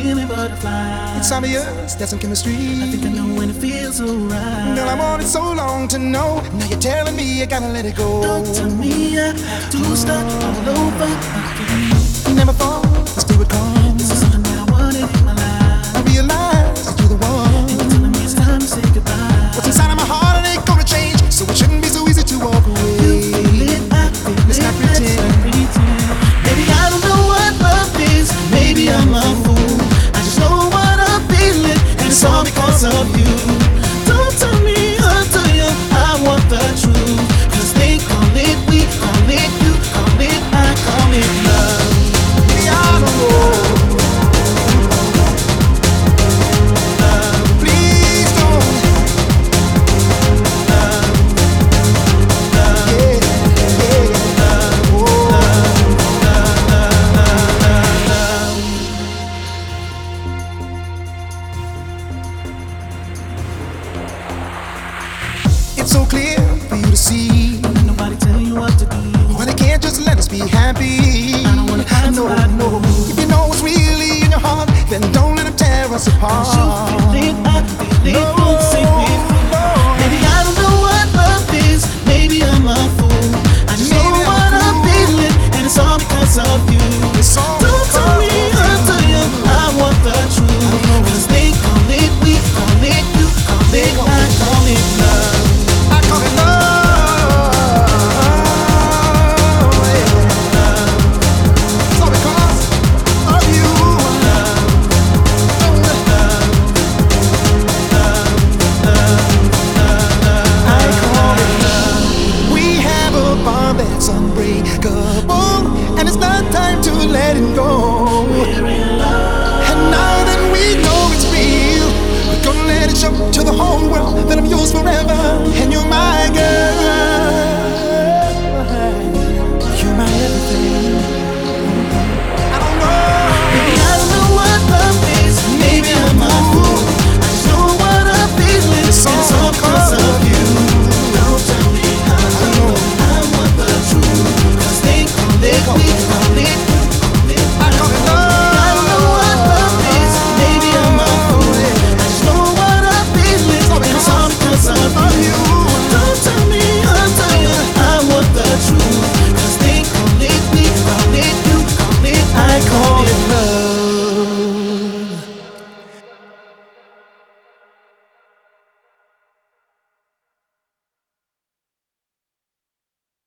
inside of us, that's some chemistry. I think I know when it feels alright. Girl, I wanted so long to know. Now you're telling me I gotta let it go. Don't tell me I have to start all over again. Never thought this day would come. All clear for you to see. Nobody tell you what to do. Why they can't just let us be happy? I don't wanna hide, no, hide, no. If you know what's really in your heart, then don't let them tear us apart. You feel it, I feel it. No,